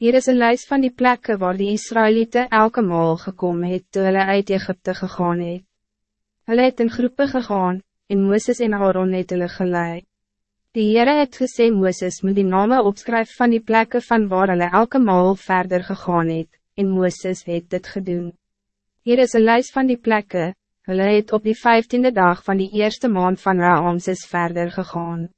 Hier is een lijst van die plekken waar die Israëlieten elke maal gekomen het toe hulle uit Egypte gegaan het. Hulle het in groepen gegaan, en Mooses en Aaron het hulle geleid. Die Heere het gesê Mooses moet die name opskryf van die plekken van waar hulle elke maal verder gegaan het, en Mooses het dit gedoen. Hier is een lijst van die plekken, hulle het op die vijftiende dag van die eerste maand van Raamses verder gegaan.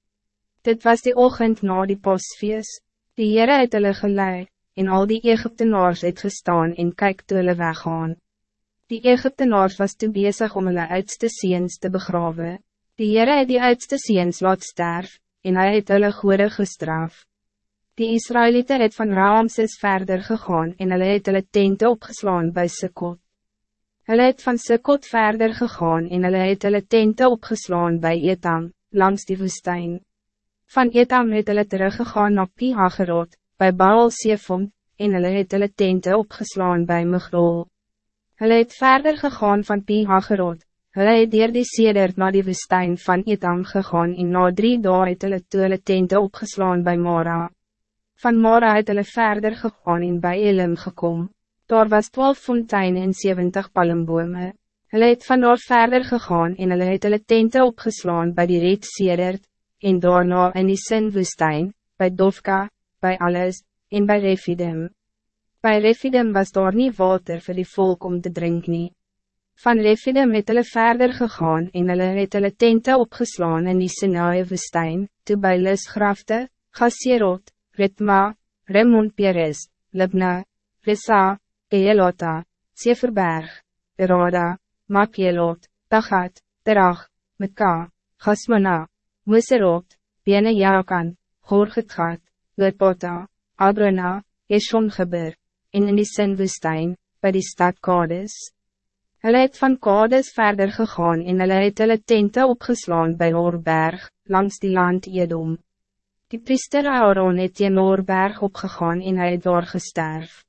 Dit was die ochtend na die postfeest. Die Heere het hulle geleid, en al die Egyptenaars het gestaan en kyk toe hulle weggaan. Die Egyptenaars was toe bezig om hulle oudste seens te begraven. Die Heere het die oudste seens laat sterf, en hij het hulle goede gestraf. Die Israëlieten het van Raamses verder gegaan en hulle het hulle tente opgeslaan bij Sukkot. Hulle het van Sukkot verder gegaan en hulle het hulle tente opgeslaan bij Etam, langs die woestijn. Van Etam het hulle teruggegaan na Pihagerot, bij Baal Sefom, en hulle het hulle tente opgeslaan bij Migrol. Hulle het verder gegaan van Pihagerot, hulle het dier die sedert na die woestijn van Etam gegaan en na drie dae het hulle toe hulle tente opgeslaan bij Mara. Van Mara het hulle verder gegaan en bij Elim gekom. Daar was twaalf fonteinen en 70 palmbome. Hulle het van daar verder gegaan en hulle het hulle tente opgeslaan bij die reed sedert, en daarna in die Sinwoestijn, bij Dofka, bij alles, en bij Refidem. Bij Refidem was daar niet water voor die volk om te drinken. Van Refidem het hulle verder gegaan en hulle het hulle tente opgeslaan in die Sinaïe woestijn, toe by Lusgrafte, Gasserot, Ritma, Remon Peres, Libna, Rissa, Eelota, Seferberg, Erada, Makielot, Tagat, Terach, Meka, Gasmana, Moserot, Bene Jaakan, Gorgetgat, Lutpota, Abrona, Eshongeber, en in die Sinwoestijn, by die stad Kades. Hulle het van Kades verder gegaan en hulle het hulle tente opgeslaan by Oorberg, langs die land Edom. Die priester Aaron het in Oorberg opgegaan en hy het daar gesterf.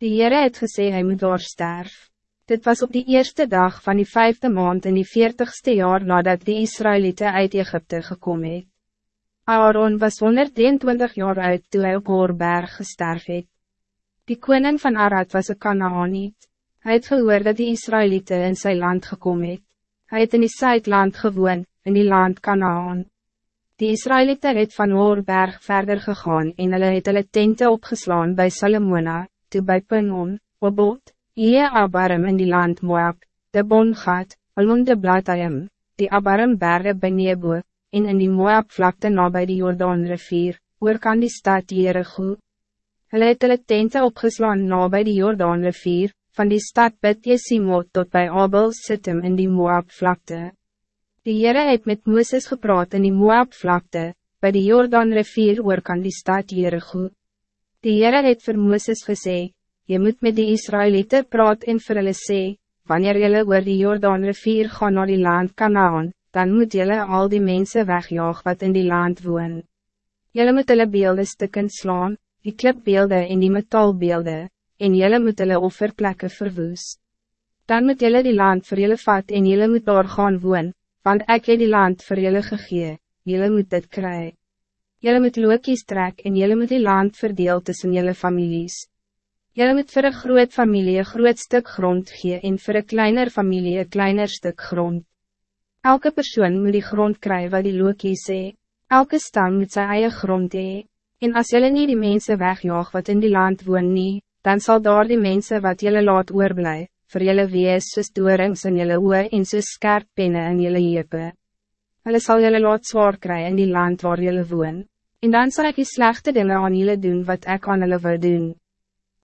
Die Heere het gesê hy moet daar sterf. Dit was op die eerste dag van die vijfde maand in die veertigste jaar nadat die Israëlieten uit Egypte gekomen het. Aaron was 123 jaar oud toen hij op Hoorberg gesterf het. Die koning van Arad was een Kanaaniet. Hij het gehoor dat die Israëlieten in zijn land gekomen het. Hij het in die Zuidland gewoon, in die land Kanaan. Die Israëlieten het van Hoorberg verder gegaan en hulle het hulle tente opgeslaan bij Salomona, toe bij Penon, Obot, Ie Abarim in die land Moab, de Bongat, Alon de Blatayim, die Abarim berge by Nebo, en in die Moab vlakte na by die Jordaan rivier, oor kan die stad Jericho. Hulle het hulle tente opgeslaan na by die Jordaan rivier, van die stad Bet Jesimot tot bij Abel Sittim in die Moab vlakte. Die Heere het met Mooses gepraat in die Moab vlakte, by die Jordaan rivier oor kan die stad Jericho. Die Heere het vir Mooses gesê, je moet met die Israëlieten praat en vir hulle sê, wanneer jylle oor die Jordaan rivier gaan naar die land Kanaan, dan moet jylle al die mensen wegjaag wat in die land woon. Jylle moet hulle beelde stukken slaan, die klipbeelde en die metaalbeelde, en jylle moet hulle offerplekke verwoes. Dan moet jylle die land vir jylle vat en jylle moet daar gaan woon, want ek het die land vir jylle gegee, jylle moet dit kry. Jylle moet lookies trek en jylle moet die land verdeel tussen jylle families. Jullie moet voor een groot familie een groot stuk grond gee en voor een kleiner familie een kleiner stuk grond. Elke persoon moet die grond krijgen wat die lookie sê. Elke stam moet zijn eigen grond hee. En als jullie niet die mensen wegjaag wat in die land woon nie, dan zal daar die mensen wat jullie laat oorblij, voor jullie wees soos doorings in jullie oe en soos skerp penne in jullie jepe. Hulle sal jullie laat zwaar krijgen in die land waar jullie woon. En dan zal ik die slechte dingen aan jullie doen wat ik aan jullie wil doen.